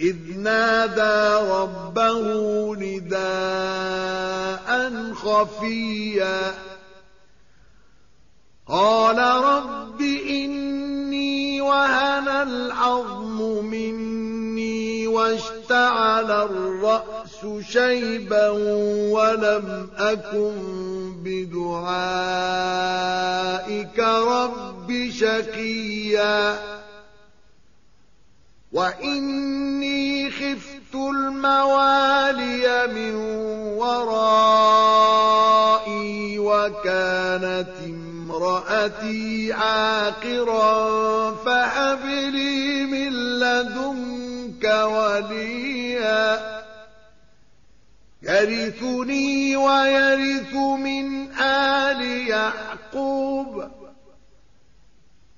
إذ نادى ربه نداء خفيا. قال رب إني وهن العظم مني واشتعل الرأس شيبا ولم أكن بدعائك رب شقيا. وإني خفت الموالي من ورائي وكانت امرأتي عاقرا فهب لي من لدنك وليا يرثني ويرث من آل يعقوب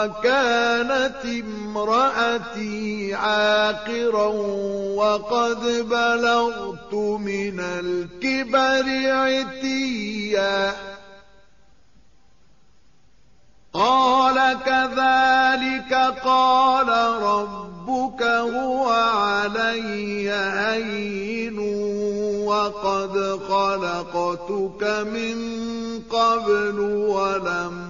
وكانت امرأتي عاقرا وقد بلغت من الكبر عتيا. قال كذلك قال ربك هو علي هين وقد خلقتك من قبل ولم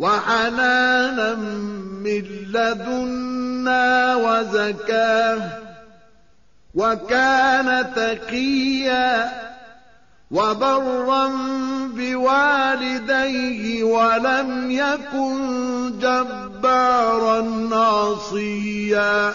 وحنانا من لدنا وزكاة وكان تقيا وبرا بوالديه ولم يكن جبارا عصيا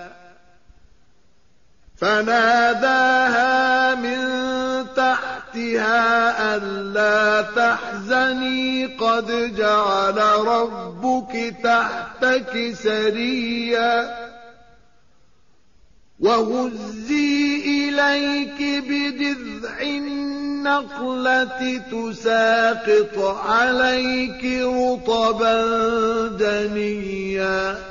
فناداها من تحتها ألا تحزني قد جعل ربك تحتك سريا. وهزي إليك بجذع النخلة تساقط عليك رطبا دنيا.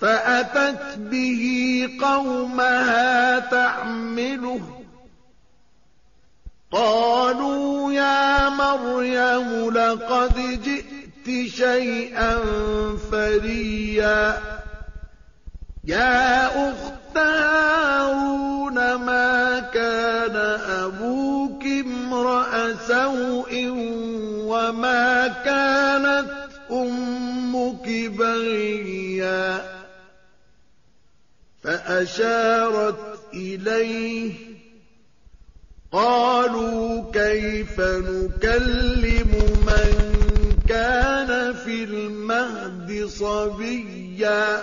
فأتت به قومها تحمله قالوا يا مريم لقد جئت شيئا فريا. يا أخت هارون ما كان أبوك امرأ سوء وما كانت فأشارت إليه. قالوا كيف نكلم من كان في المهد صبيا؟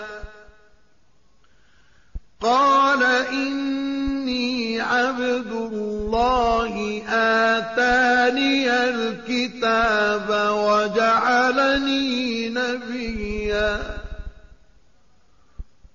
قال إني عبد الله آتاني الكتاب وجعلني نبيا.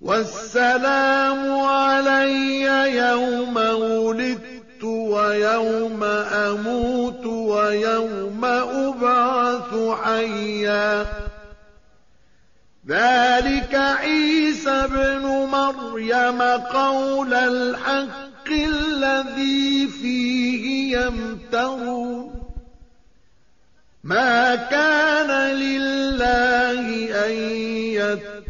والسلام علي يوم ولدت ويوم أموت ويوم أبعث حيا. ذلك عيسى بن مريم قول الحق الذي فيه يمترون. ما كان لله أن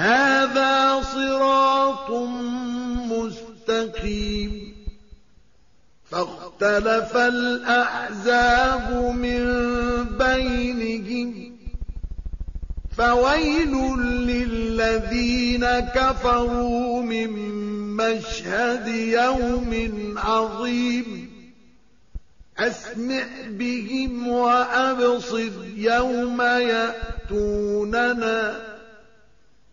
هذا صراط مستقيم. فاختلف الأحزاب من بينهم. فويل للذين كفروا من مشهد يوم عظيم. أسمع بهم وأبصر يوم يأتوننا.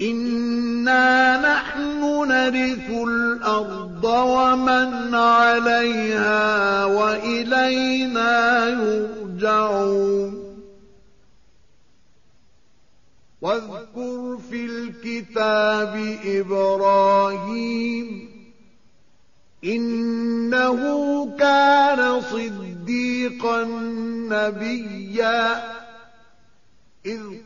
إنا نحن نرث الأرض ومن عليها وإلينا يرجعون واذكر في الكتاب إبراهيم إنه كان صديقا نبيا إذ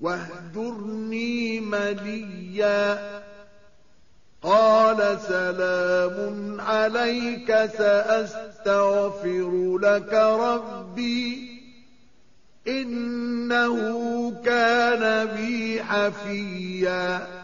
واهجرني مليا. قال سلام عليك سأستغفر لك ربي. إنه كان بي حفيا.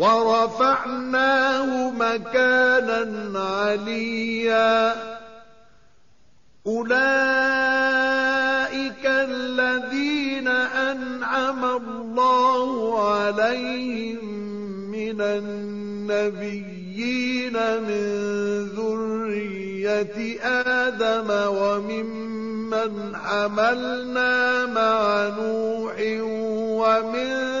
ورفعناه مكانا عليا. أولئك الذين أنعم الله عليهم من النبيين من ذرية آدم وممن حملنا مع نوح ومن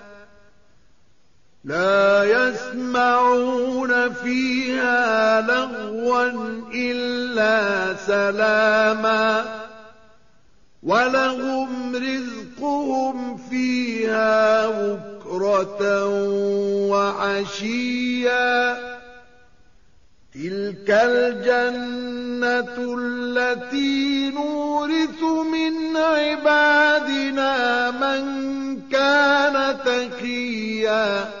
لا يسمعون فيها لغوا إلا سلاما ولهم رزقهم فيها بكرة وعشيا. تلك الجنة التي نورث من عبادنا من كان تكيا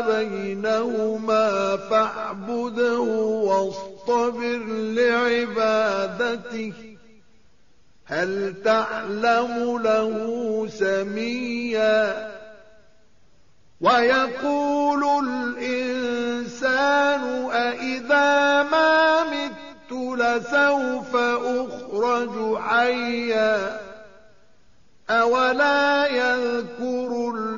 بينهما فاعبده واصطبر لعبادته. هل تعلم له سميا؟ ويقول الإنسان أئذا ما مت لسوف أخرج حيا؟ أولا يذكر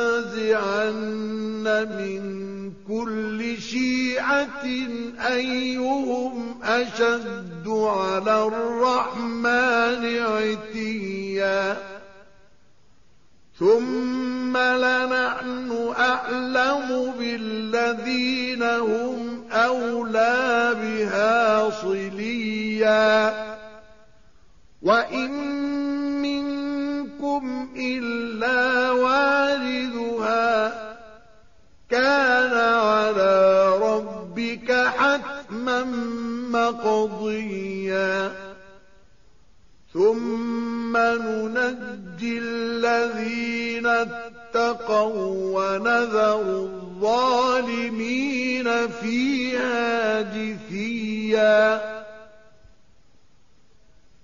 لننزعن من كل شيعة أيهم أشد على الرحمن عتيا. ثم لنحن أعلم بالذين هم أولى بها صليا. وإن منكم إلا واردها كان على ربك حتما مقضيا ثم ننجي الذين اتقوا ونذر الظالمين فيها جثيا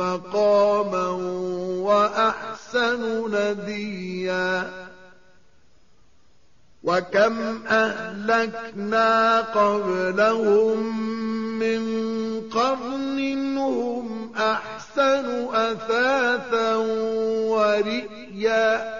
مقاما وأحسن نديا. وكم أهلكنا قبلهم من قرن هم أحسن أثاثا ورئيا.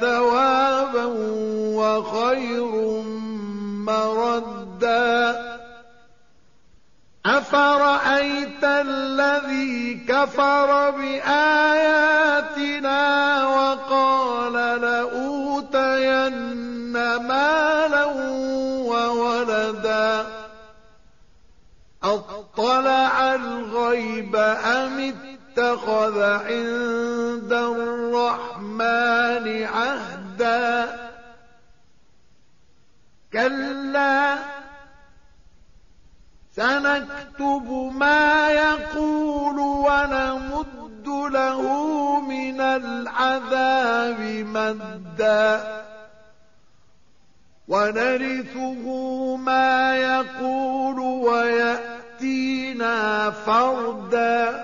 ثوابا وخير مردا. أفرأيت الذي كفر بآياتنا وقال لأوتين مالا وولدا؟ أطلع الغيب أم اتخذ عند الرحمن عهدا. كلا سنكتب ما يقول ونمد له من العذاب مدا. ونرثه ما يقول ويأتينا فردا.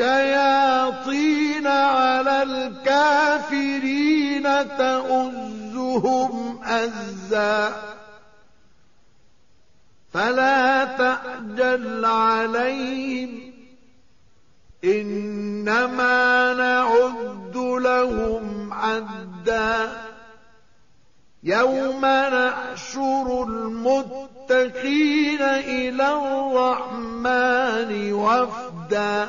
الشياطين على الكافرين تؤزهم أزا. فلا تعجل عليهم. إنما نعد لهم عدا. يوم نحشر المتقين إلى الرحمن وفدا.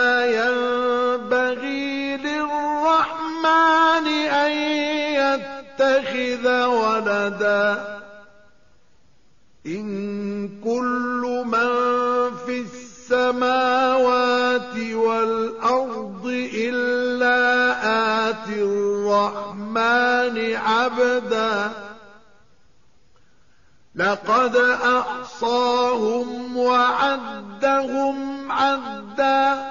ولدا إن كل من في السماوات والأرض إلا آتي الرحمن عبدا لقد أحصاهم وعدهم عدا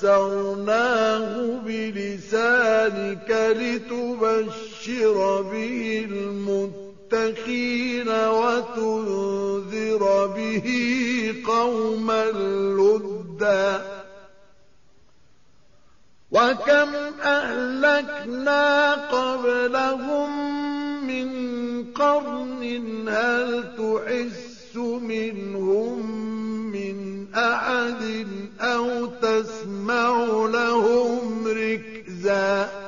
فسرناه بِلِسَانِكَ لِتُبَشِّرَ بِهِ الْمُتَّقِينَ وَتُنذِرَ بِهِ قَوْمًا لُدًّا. وَكَمْ أَهْلَكْنَا قَبْلَهُم مِّن قَرْنٍ هَلْ تُحِسُّ مِنْهُم مِّنْ أَحَدٍ أَوْ تَسْمَعُ يَسْمَعُ لهم ركزاً.